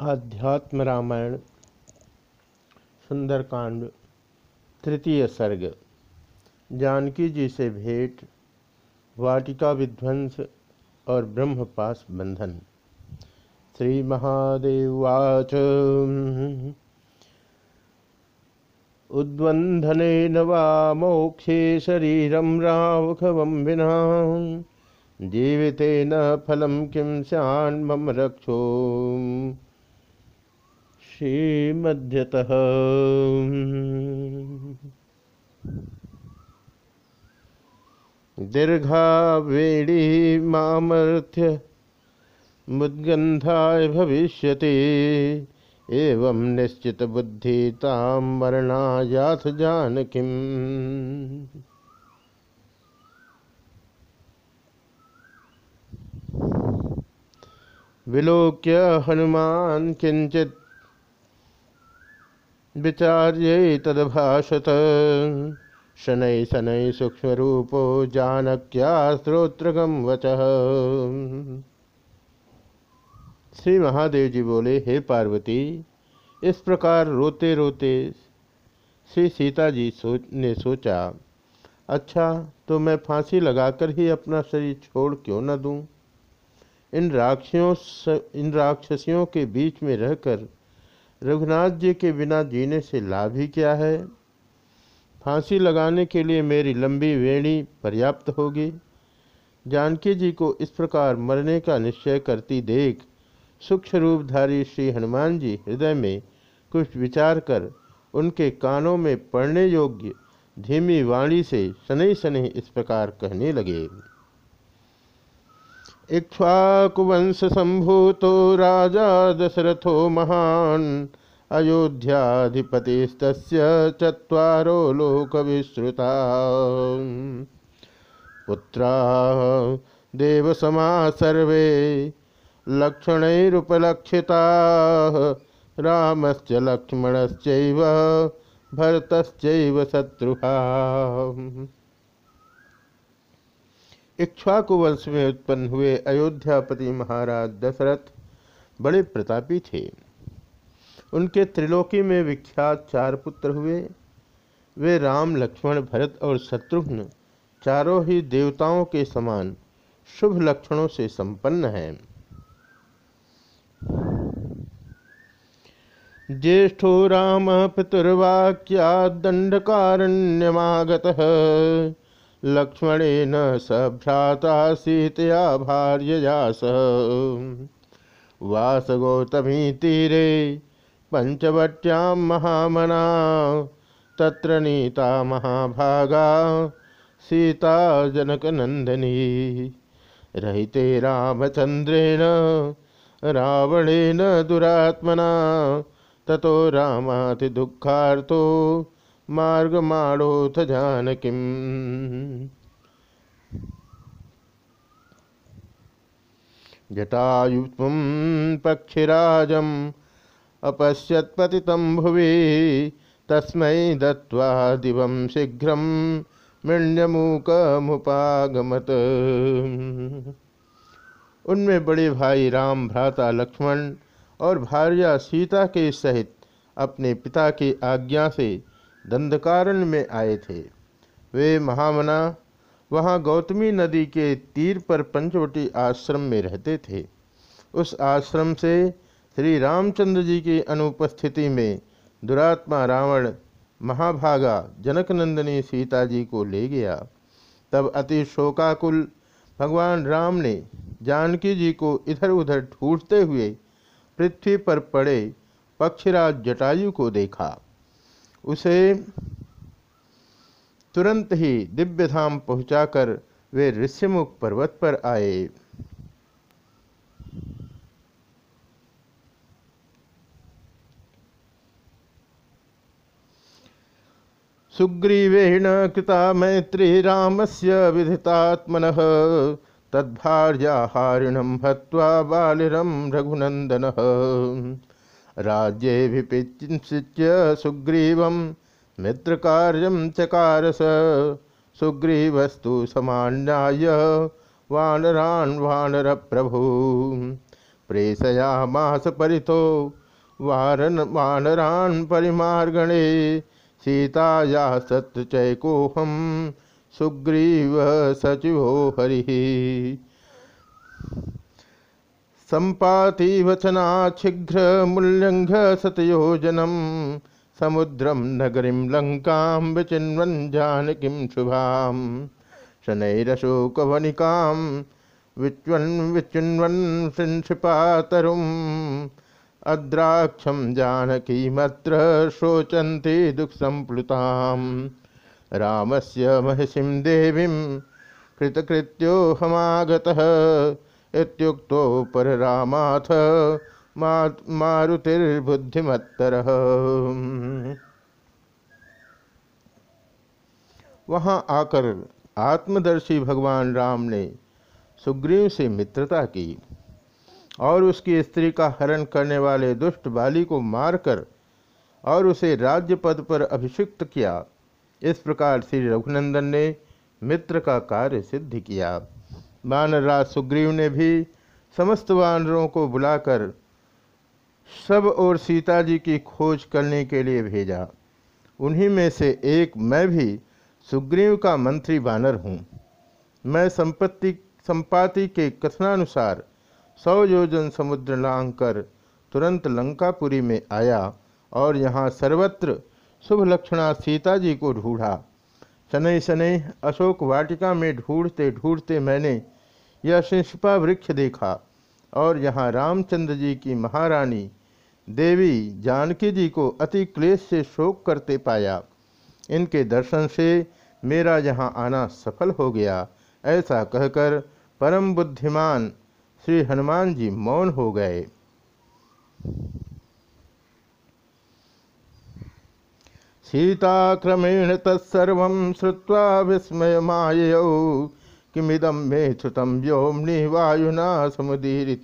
आध्यात्म रामायण, सुंदरकांड, तृतीय सर्ग, जानकी जी से भेंट, वाटिका विध्वंस और ब्रह्मपास बंधन। श्री महादेवाच उद्वंधने वा मोक्षे शरीरम रावखवम विना, जीविते न फलम किम स्यान् मम रक्षो श्रीमध्यतः दीर्घावेणी मामर्थ्य मुद्गंधाय भविष्यति। एवं निश्चित बुद्धि ताम मरणायाथ जानकीम। विलोक्य हनुमान किंचित विचार्य तदभाषत शनै शनै सूक्ष्मरूपो जानक्या श्रोत्रगम वच श्री महादेव जी बोले, हे पार्वती, इस प्रकार रोते रोते श्री सीता जी सोच, ने सोचा अच्छा तो मैं फांसी लगाकर ही अपना शरीर छोड़ क्यों न दूँ? इन राक्षियों इन राक्षसियों के बीच में रहकर रघुनाथ जी के बिना जीने से लाभ ही क्या है? फांसी लगाने के लिए मेरी लंबी वेणी पर्याप्त होगी। जानकी जी को इस प्रकार मरने का निश्चय करती देख सूक्ष्म रूपधारी श्री हनुमान जी हृदय में कुछ विचार कर उनके कानों में पड़ने योग्य धीमी वाणी से शनि शनि इस प्रकार कहने लगे। इक्ष्वाकुवंश संभूतो राजा दशरथो महान। अयोध्याधिपतिस्त चत्वारो लोकविश्रुता पुत्रा, देवसमा सर्वे, लक्षणैरुपलक्षिता। रामश्च लक्ष्मणश्चैव, भरतश्चैव इक्ष्वाकु वंश में उत्पन्न हुए अयोध्यापति महाराज दशरथ बड़े प्रतापी थे। उनके त्रिलोकी में विख्यात चार पुत्र हुए। वे राम, लक्ष्मण, भरत और शत्रुघ्न चारों ही देवताओं के समान शुभ लक्षणों से संपन्न हैं। ज्येष्ठो राम पितुर्वाक्या दंडकारण्यमागत लक्ष्मणेन सभ्राता सीतया भार्यया वास गौतमी तीरे पंचवट्यां महामना, तत्र नीता महाभागा, सीता जनकनंदनी। रहिते रामचंद्रेण, रावणेन दुरात्मना, ततो रामाति दुखार्थो मार्गमाणोथ जानकीम् जटायुत्वं पक्षिराजम् अपश्यत्पतितं भुवि। तस्मै दत्त्वा दिवं शीघ्रं मृण्यमूकमुपागमत। उनमें बड़े भाई राम, भ्राता लक्ष्मण और भार्या सीता के सहित अपने पिता की आज्ञा से दंधकारण में आए थे। वे महामना, वहाँ गौतमी नदी के तीर पर पंचवटी आश्रम में रहते थे। उस आश्रम से श्री रामचंद्र जी की अनुपस्थिति में दुरात्मा रावण महाभागा जनकनंदनी सीता जी को ले गया। तब अति शोकाकुल भगवान राम ने जानकी जी को इधर उधर ढूंढते हुए पृथ्वी पर पड़े पक्षराज जटायु को देखा। उसे तुरंत ही दिव्य धाम पहुंचाकर वे ऋषिमुख पर्वत पर आए। सुग्रीवेण कृता मैत्री राम रामस्य विधितात्मन, तद्भार्याहारिणं हत्वा बालिरं रघुनन्दनः। राज्ये विपिचिन्त्य सुग्रीवं मित्रकार्यं चकारस सुग्रीवस्तु समान्याय, वानरान् वानर प्रभु प्रेषयामास परितो, वारन वानरान परिमार्गणे, सीताया सत्यचैकोहम सुग्रीव सचिवो हरि। सम्पाति वचनाच्छिघ्र मूल्यंघ सतयोजनम समुद्रम नगरीं लंका विचिन्वन जानकीं शुभां शनैरशोकवनिकां विच्वन् विचिन्वन् शिंशिपातरुम् अद्राक्षं जानकीमत्र शोचन्ति दुःखसम्प्लुतां रामस्य महिषीं देवीं कृतकृत्यो इत्युक्तो पररामाथ मारुतिर्बुद्धिमत्तर। वहाँ आकर आत्मदर्शी भगवान राम ने सुग्रीव से मित्रता की और उसकी स्त्री का हरण करने वाले दुष्ट बाली को मारकर और उसे राज्य पद पर अभिषिक्त किया। इस प्रकार श्री रघुनंदन ने मित्र का कार्य सिद्ध किया। वानरराज सुग्रीव ने भी समस्त वानरों को बुलाकर सब और सीता जी की खोज करने के लिए भेजा। उन्हीं में से एक मैं भी सुग्रीव का मंत्री बानर हूँ। मैं संपत्ति, संपाति के कथनानुसार सौ योजन समुद्र लांग कर तुरंत लंकापुरी में आया और यहाँ सर्वत्र शुभ लक्षणा सीता जी को ढूंढा। शनै शनै अशोक वाटिका में ढूंढते ढूंढते मैंने यह शिष्पा वृक्ष देखा। और यहाँ रामचंद्र जी की महारानी देवी जानकी जी को अति क्लेश से शोक करते पाया। इनके दर्शन से मेरा यहाँ आना सफल हो गया। ऐसा कहकर परम बुद्धिमान श्री हनुमान जी मौन हो गए। सीता क्रमेण तत्सर्व श्रुवा विस्मय मायौ। किमिदम मे श्रुतम व्योमनि वायुना समुदीरित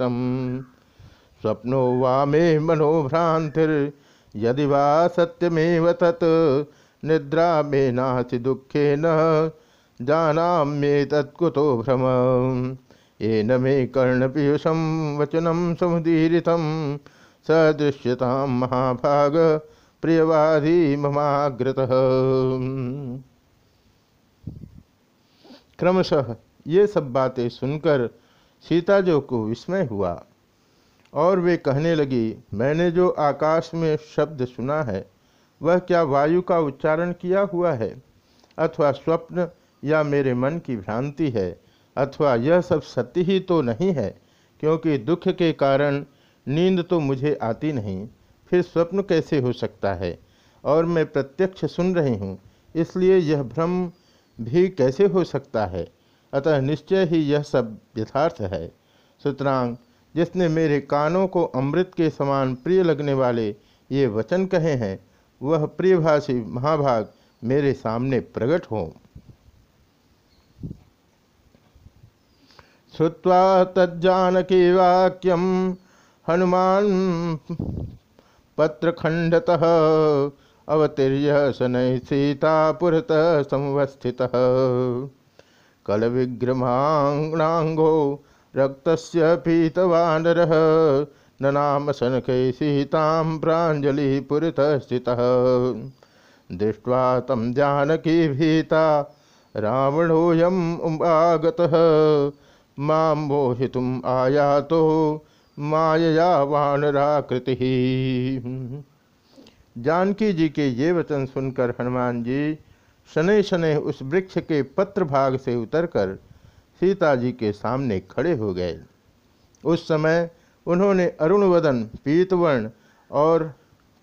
स्वप्नो वा मे मनोभ्रांतिर्यदि वा सत्यमेव तत्, निद्रा मे नास्ति दुखेन, जानाम्ये तत्कुतो भ्रम। येन मे कर्णपीयूषं वचनं समुदीरितं सदृश्यतां महाभाग, प्रियवादी ममाग्रतः। क्रमशः ये सब बातें सुनकर सीता जो को विस्मय हुआ, और वे कहने लगी, मैंने जो आकाश में शब्द सुना है, वह क्या वायु का उच्चारण किया हुआ है? अथवा स्वप्न या मेरे मन की भ्रांति है? अथवा यह सब सत्य ही तो नहीं है, क्योंकि दुख के कारण नींद तो मुझे आती नहीं, फिर स्वप्न कैसे हो सकता है? और मैं प्रत्यक्ष सुन रही हूँ, इसलिए यह भ्रम भी कैसे हो सकता है? अतः निश्चय ही यह सब यथार्थ है। सुतरांग जिसने मेरे कानों को अमृत के समान प्रिय लगने वाले ये वचन कहे हैं, वह प्रियभाषी महाभाग मेरे सामने प्रकट हो। श्रुवा तज्जानकी वाक्यम, हनुमान पत्रखंडतः अवतीर्य शनै सीतापुरत संवस्थित कल विग्रहांगो रक्त पीतवानर ननाम शनक सीता प्राजलिपुरत स्थित। दृष्ट्वा तम जानकी भीता रावणोऽयम् उमागतः माँ मोहितुम् आयातो मायया वानराकृतिः। जानकी जी के ये वचन सुनकर हनुमान जी शनै शनै उस वृक्ष के पत्र भाग से उतरकर सीता जी के सामने खड़े हो गए। उस समय उन्होंने अरुणवदन, पीतवर्ण और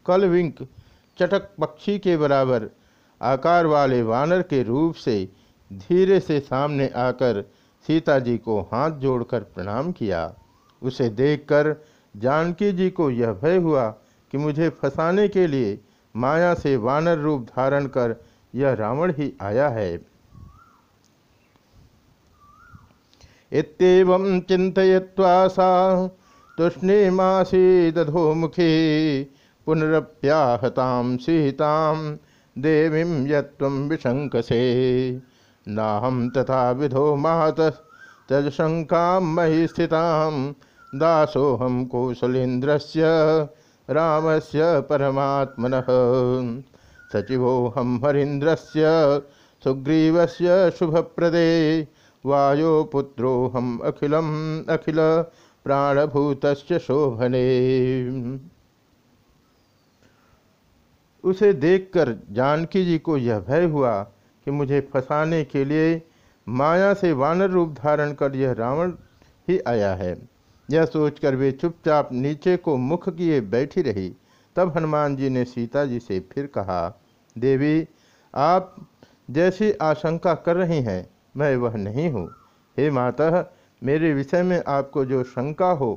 कलविंक, चटक पक्षी के बराबर आकार वाले वानर के रूप से धीरे से सामने आकर सीता जी को हाथ जोड़कर प्रणाम किया। उसे देखकर जानकी जी को यह भय हुआ कि मुझे फंसाने के लिए माया से वानर रूप धारण कर यह रावण ही आया है। इतम चिंतवा सा दधो मुखी पुनरप्याहताम सीताम देवी यशंकसे नाहम तथा विधो महत तजशंका मही स्थिता दासोहम कौशलेन्द्र रामस्य परमात्मन। सचिवोहम हरीन्द्र से सुग्रीव से शुभप्रदे। वायो पुत्रोहम अखिलम अखिल प्राणभूत शोभने। उसे देखकर जानकी जी को यह भय हुआ कि मुझे फंसाने के लिए माया से वानर रूप धारण कर यह रावण ही आया है। यह सोचकर वे चुपचाप नीचे को मुख किए बैठी रही। तब हनुमान जी ने सीता जी से फिर कहा, देवी, आप जैसी आशंका कर रही हैं, मैं वह नहीं हूँ। हे माता, मेरे विषय में आपको जो शंका हो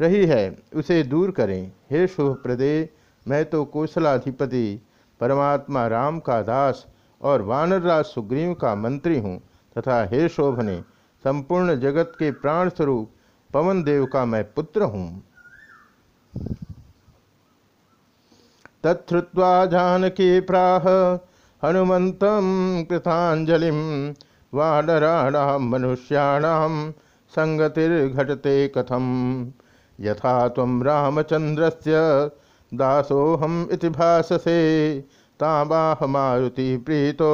रही है, उसे दूर करें। हे शुभ प्रदे मैं तो कौशलाधिपति परमात्मा राम का दास और वानरराज सुग्रीव का मंत्री हूँ तथा हे शोभने, संपूर्ण जगत के प्राण स्वरूप पवन देव का मैं पुत्र हूँ। तत्वा जानकी प्राह हनुमत कृतांजलि वानराणाम मनुष्याणाम संगतिर्घटते कथम। यथा तम रामचंद्र से दासोहम इति भाषसे ताबाह मारुति प्रीतो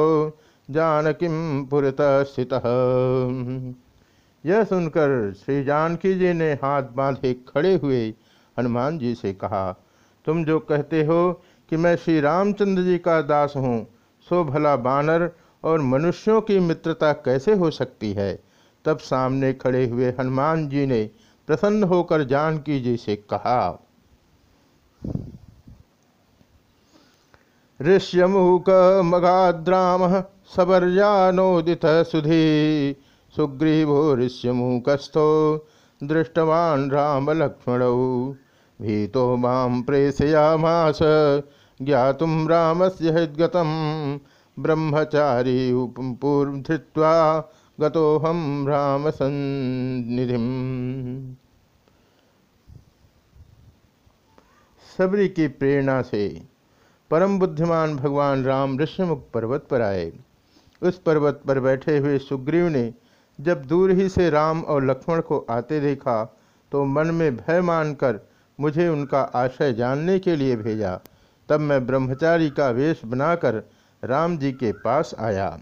जानकीम पुरत स्थित। यह सुनकर श्री जानकी जी ने हाथ बांधे खड़े हुए हनुमान जी से कहा, तुम जो कहते हो कि मैं श्री रामचंद्र जी का दास हूँ, सो भला बानर और मनुष्यों की मित्रता कैसे हो सकती है? तब सामने खड़े हुए हनुमान जी ने प्रसन्न होकर जानकी जी से कहा ऋष्यमूक मगाद्राम सबर्यानोदित सुधी। सुग्रीवो ऋष्यमूकस्थो दृष्टवान् राम लक्ष्मण भीतो माँ प्रेषयामास, ज्ञातुं रामस्य हृद्गतं। ब्रह्मचारी पूर्वधृत्वा गतोहम राम सन्निधि सबरी की प्रेरणा से परम बुद्धिमान भगवान राम ऋषिमुख पर्वत पर आए। उस पर्वत पर बैठे हुए सुग्रीव ने जब दूर ही से राम और लक्ष्मण को आते देखा तो मन में भय मानकर मुझे उनका आशय जानने के लिए भेजा। तब मैं ब्रह्मचारी का वेश बनाकर राम जी के पास आया।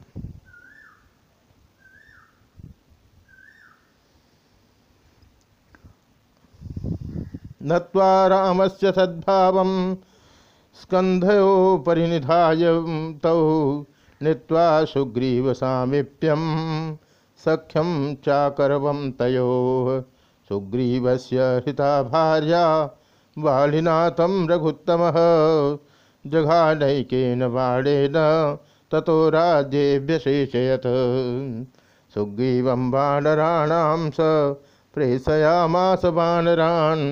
नत्वा रामस्य सद्भाव स्कंधयो परिनिधाय तौ नीत्वा सुग्रीव सामीप्यम। सख्यम चाकरव तयो सुग्रीव से हिता भार्या बालिनाथम रघुत्तम। जघानैकेन बाणेन ततो राज्ये व्यशेषयत सुग्रीव वानराणां स प्रेषयामास वानरान्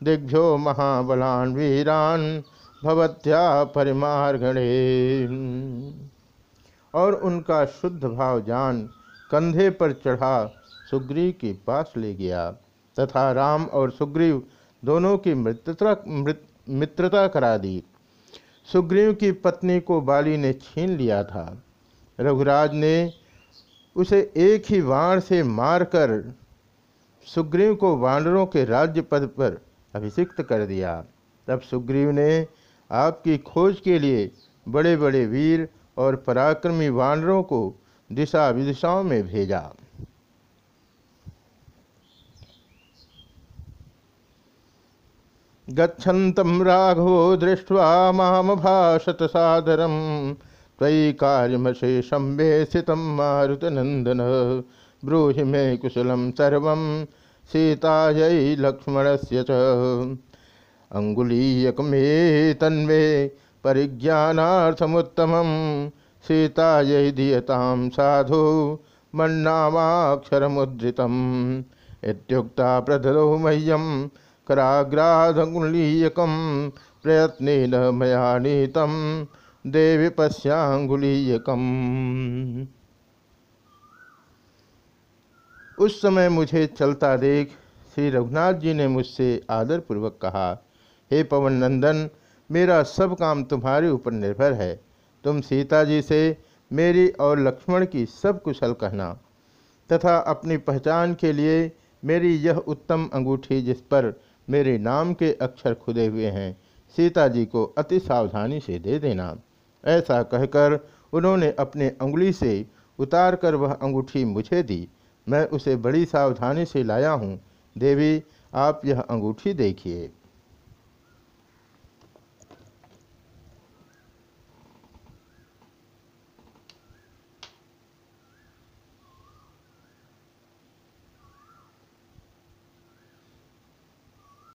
दिग्भ्यो महाबलान् वीरान् भवत्या परिमार्गणे। और उनका शुद्ध भाव जान कंधे पर चढ़ा सुग्रीव के पास ले गया। तथा राम और सुग्रीव दोनों की मित्रता मित्रता करा दी। सुग्रीव की पत्नी को बाली ने छीन लिया था। रघुराज ने उसे एक ही वाण से मारकर सुग्रीव को वानरों के राज्य पद पर अभिषिक्त कर दिया। तब सुग्रीव ने आपकी खोज के लिए बड़े बड़े वीर और पराक्रमी वानरों को दिशा विदिशाओं में भेजा। गच्छन्तं राघवो दृष्ट्वा मामभाषत सादरं। त्वयि कार्यमशेषं वेशितं मारुतनन्दन। ब्रूहि मे कुशलं सर्वं। सीतायै लक्ष्मणस्य च। अङ्गुलीयकमे तन्मे परिज्ञानार्थमुत्तमं सीतायै दीयतां साधु, मन्नामाक्षरमुद्रितम्। इत्युक्ता प्रददौ मह्यं कराग्राधङ्गुलीयकं प्रयत्नेन मया नीतं देवी पश्यांगुलीयकम् उस समय मुझे चलता देख, श्री रघुनाथ जी ने मुझसे आदरपूर्वक कहा, हे पवन नंदन, मेरा सब काम तुम्हारे ऊपर निर्भर है। तुम सीता जी से मेरी और लक्ष्मण की सब कुशल कहना, तथा अपनी पहचान के लिए मेरी यह उत्तम अंगूठी जिस पर मेरे नाम के अक्षर खुदे हुए हैं, सीता जी को अति सावधानी से दे देना। ऐसा कहकर उन्होंने अपने उंगली से उतार कर वह अंगूठी मुझे दी। मैं उसे बड़ी सावधानी से लाया हूँ। देवी, आप यह अंगूठी देखिए।